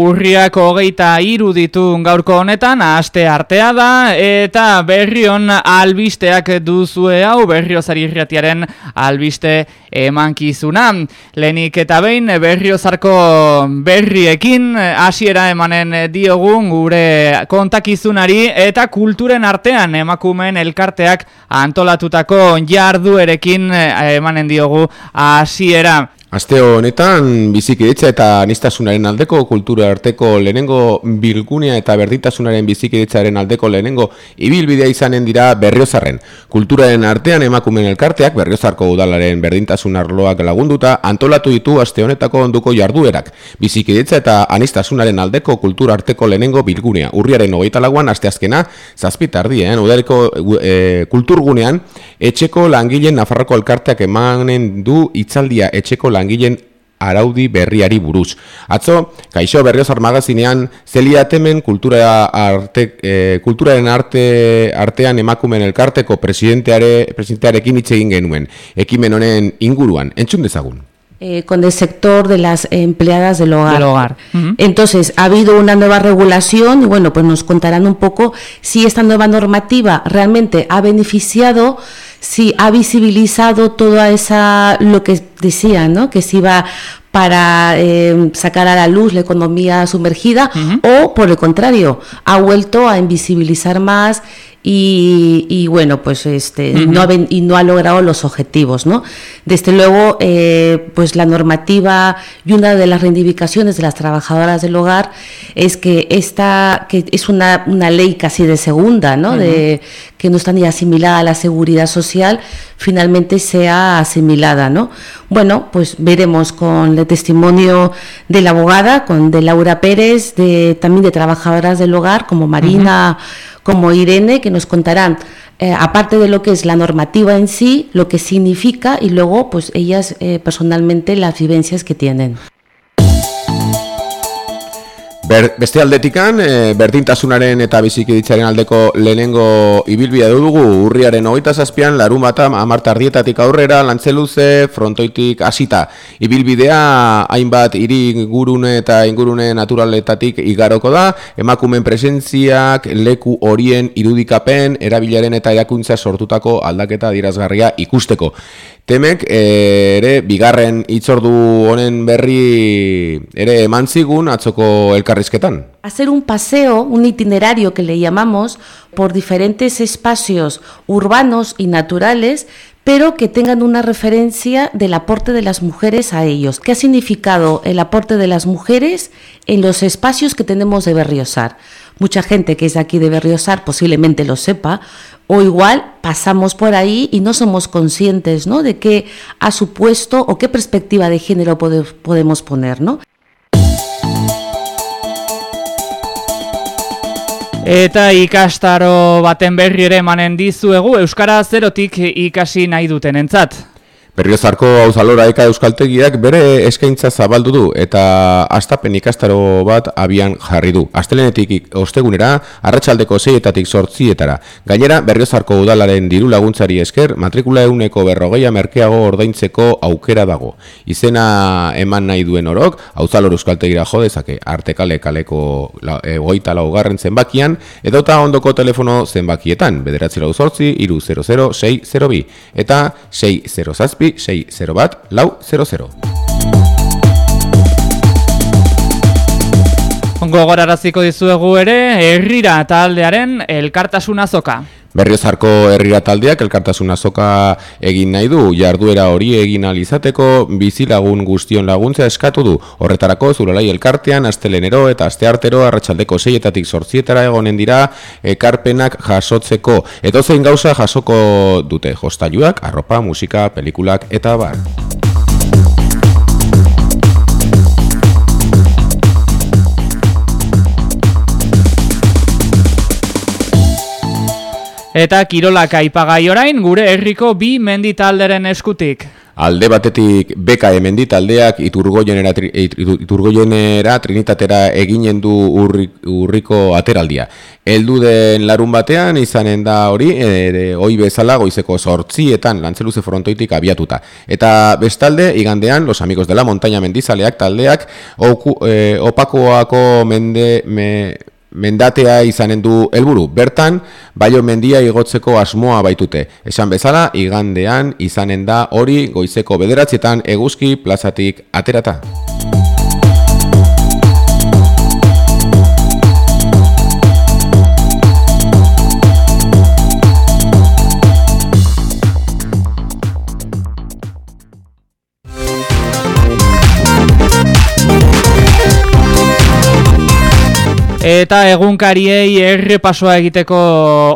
Urriak hogeita iru ditu gaurko honetan, aste artea da, eta berrion albisteak duzue hau, berriozari irratiaren albiste emankizuna. Lenik eta behin berriozarko berriekin hasiera emanen diogun gure kontakizunari eta kulturen artean emakumeen elkarteak antolatutako jarduerekin emanen diogu hasiera. Aste honetan bizikidetza eta anistasunaren aldeko kultura arteko lehenengo bilgunea eta berditasunaren bizikidetzaren aldeko lehenengo ibilbidea izanen dira berriozarren. Kulturaren artean emakumen elkarteak berriozarko udalaren berdintasun arloak lagunduta antolatu ditu aste honetako onduko jarduerak. Bizikidetza eta anistasunaren aldeko kultura arteko lehenengo bilgunea. Urriaren hogeita laguan aste azkena, zazpitardien, udaleko e, kulturgunean, etxeko langileen Nafarroko elkarteak emanen du itzaldia etxeko langileen langileen araudi berriari buruz. Atzo, Kaixo Berriozar magazinean, Zelia Temen kultura arte, e, kulturaren arte, artean emakumen elkarteko presidenteare, presidentearekin hitz egin genuen. Ekimen honen inguruan, entzun dezagun. Eh, con el sector de las empleadas del hogar. Del hogar. Entonces, ha habido una nueva regulación y bueno, pues nos contarán un poco si esta nueva normativa realmente ha beneficiado si ha visibilizado toda esa, lo que decía, ¿no? que se iba para eh, sacar a la luz la economía sumergida o por el contrario, ha vuelto a invisibilizar más y, bueno, pues este, no ha, y no ha logrado los objetivos, ¿no? Desde luego, eh, pues la normativa y una de las reivindicaciones de las trabajadoras del hogar es que esta, que es una, una ley casi de segunda, ¿no? De que no está ni asimilada a la seguridad social, finalmente sea asimilada, ¿no? Bueno, pues veremos con el testimonio de la abogada, con de Laura Pérez, de también de trabajadoras del hogar, como Marina como Irene, que nos contarán, eh, aparte de lo que es la normativa en sí, lo que significa y luego, pues ellas eh, personalmente las vivencias que tienen. Ber, beste aldetikan, e, berdintasunaren eta bizikiditzaren aldeko lehenengo ibilbia dugu urriaren hogeita zazpian, larun bat amartardietatik aurrera, lantzeluze, frontoitik hasita Ibilbidea hainbat hiri gurune eta ingurune naturaletatik igaroko da, emakumen presentziak, leku horien irudikapen, erabilaren eta erakuntza sortutako aldaketa dirazgarria ikusteko. Temek eh, ere bigarren itzordu honen berri ere eman zigun atzoko Hacer un paseo, un itinerario que le llamamos por diferentes espacios urbanos y naturales, pero que tengan una referencia del aporte de las mujeres a ellos. ¿Qué ha significado el aporte de las mujeres en los espacios que tenemos de Berriosar? Mucha gente que es de aquí de Berriosar posiblemente lo sepa, o igual pasamos por ahí y no somos conscientes ¿no? de qué ha supuesto o qué perspectiva de género podemos poner. ¿no? Eta ikastaro baten berri ere emanen dizuegu Euskara zerotik ikasi nahi duten entzat. Berriozarko hauzalora eka euskaltegiak bere eskaintza zabaldu du eta astapen ikastaro bat abian jarri du. Astelenetik ostegunera, arratsaldeko zeietatik sortzietara. Gainera, Berriozarko udalaren diru laguntzari esker, matrikula euneko berrogeia merkeago ordaintzeko aukera dago. Izena eman nahi duen orok, hauzalor euskaltegira jodezake artekale kaleko e, goita laugarren zenbakian, edota ondoko telefono zenbakietan, bederatzera uzortzi, iru 00602, eta 6 zazpi, 6 bat, lau 00. Gogoraraziko dizuegu ere, herrira taldearen elkartasuna zoka. Berriozarko herrira taldeak elkartasun azoka egin nahi du, jarduera hori egin alizateko bizilagun guztion laguntza eskatu du. Horretarako zuralai elkartean, astelenero eta asteartero arratsaldeko seietatik sortzietara egonen dira ekarpenak jasotzeko. Edo zein gauza jasoko dute jostailuak, arropa, musika, pelikulak eta bar. Eta kirolak aipagai orain gure herriko bi menditalderen eskutik. Alde batetik beka hemendi taldeak iturgoienera, iturgoienera trinitatera eginen du urriko ateraldia. Eldu den larun batean izanen da hori, ere, oi bezala goizeko sortzietan lantzeluze frontoitik abiatuta. Eta bestalde, igandean, los amigos de la montaña mendizaleak taldeak, oku, e, opakoako mende, me, mendatea izanen du helburu. Bertan, baio mendia igotzeko asmoa baitute. Esan bezala, igandean izanen da hori goizeko bederatzietan eguzki plazatik aterata. Eta egunkariei errepasoa egiteko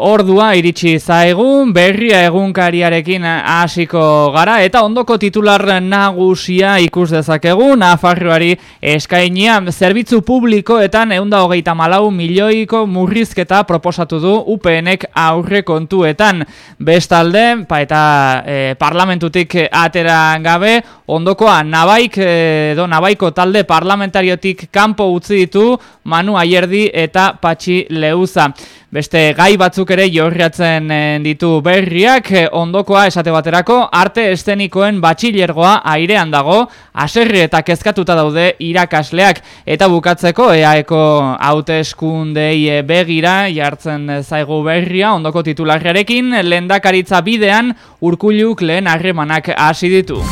ordua iritsi zaigun, berria egunkariarekin hasiko gara, eta ondoko titular nagusia ikus dezakegu, Nafarroari eskainia zerbitzu publikoetan eunda hogeita malau milioiko murrizketa proposatu du UPNek aurre kontuetan. Bestalde, pa eta e, parlamentutik atera gabe, ondokoa nabaik, edo nabaiko talde parlamentariotik kanpo utzi ditu, Manu Aierdi eta Patxi Leuza. Beste gai batzuk ere jorriatzen eh, ditu berriak, eh, ondokoa esate baterako, arte estenikoen batxilergoa airean dago, aserri eta kezkatuta daude irakasleak, eta bukatzeko eaeko haute eskundei eh, begira jartzen zaigu berria, ondoko titularriarekin, lendakaritza bidean urkuluk lehen harremanak hasi ditu.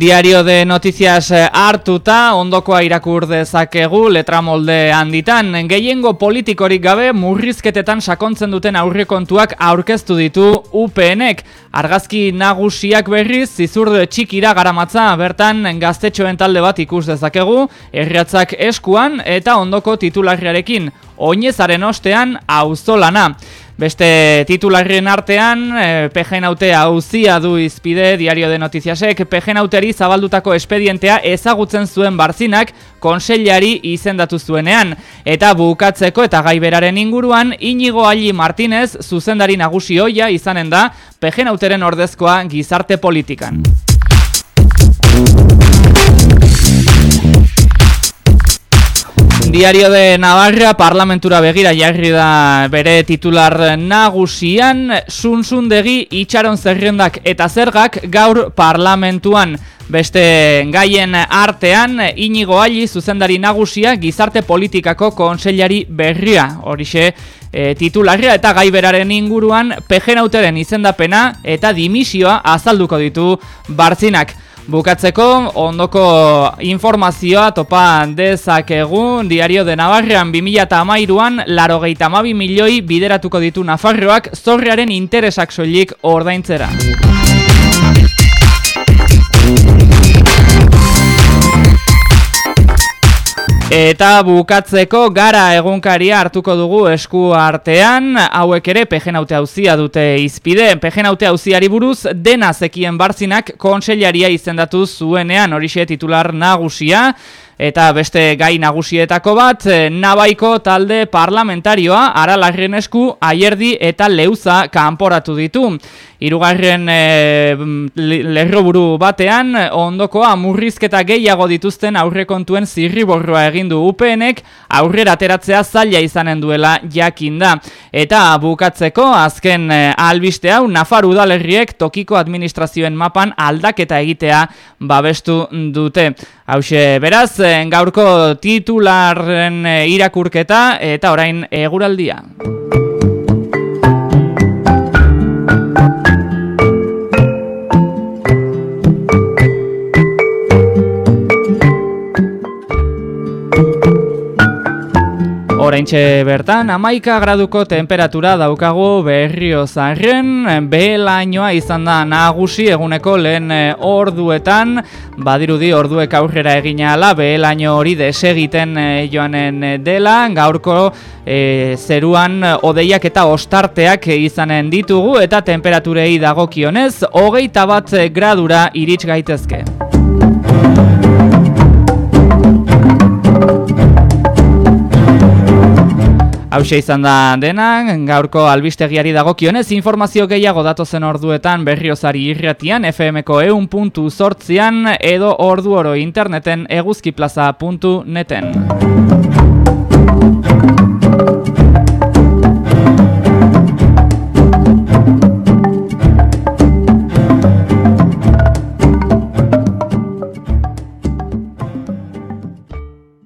Diario de Noticias eh, hartuta, ondokoa irakur dezakegu letra molde handitan. Gehiengo politikorik gabe murrizketetan sakontzen duten aurrekontuak aurkeztu ditu UPNek. Argazki nagusiak berriz, zizurde txikira garamatza, bertan gaztetxoen talde bat ikus dezakegu, erriatzak eskuan eta ondoko titularriarekin. Oinezaren ostean, auzolana. Beste titularren artean, eh, PGN haute hauzia du izpide diario de notiziasek, PGN hauteri zabaldutako espedientea ezagutzen zuen barzinak konseilari izendatu zuenean. Eta bukatzeko eta gaiberaren inguruan, Inigo Ali Martinez zuzendari nagusi hoia izanen da PGN hauteren ordezkoa gizarte politikan. Diario de Navarra parlamentura begira jarri da bere titular nagusian. Sunzundegi itxaron zerrendak eta zergak gaur parlamentuan. Beste gaien artean inigo ali zuzendari nagusia gizarte politikako konseilari berria. Horixe e, titularria eta gaiberaren inguruan pejenauteren izendapena eta dimisioa azalduko ditu bartzinak Bukatzeko, ondoko informazioa topa dezakegu Diario de Navarrean 2008an laro gehi milioi bideratuko ditu Nafarroak zorrearen interesak soilik ordaintzera. Eta bukatzeko gara egunkaria hartuko dugu esku artean, hauek ere pegenaute hauzia dute izpide. Pegenaute hauziari buruz dena zekien barzinak konsellaria izendatu zuenean, horixe titular nagusia. Eta beste gai nagusietako bat, nabaiko talde parlamentarioa, aralarren esku, aierdi eta leuza kanporatu ditu. Irugarren e, lerroburu batean, ondokoa murrizketa gehiago dituzten aurrekontuen zirriborroa egindu UPNek aurrera ateratzea zaila izanen duela jakinda. Eta bukatzeko, azken e, albiste hau, Nafar udalerriek tokiko administrazioen mapan aldaketa egitea babestu dute. Hauxe, beraz, gaurko titularren e, irakurketa eta orain eguraldia. Oraintxe bertan, amaika graduko temperatura daukagu berrio zarren, behelainoa izan da nagusi eguneko lehen eh, orduetan, badirudi orduek aurrera egina ala, behelaino hori desegiten eh, joanen dela, gaurko e, zeruan odeiak eta ostarteak izanen ditugu, eta temperaturei dagokionez, hogeita bat gradura irits gaitezke. Hau izan da denan, gaurko albistegiari dagokionez informazio gehiago datozen orduetan berriozari irratian, FMko eun puntu edo ordu oro interneten eguzkiplaza.neten.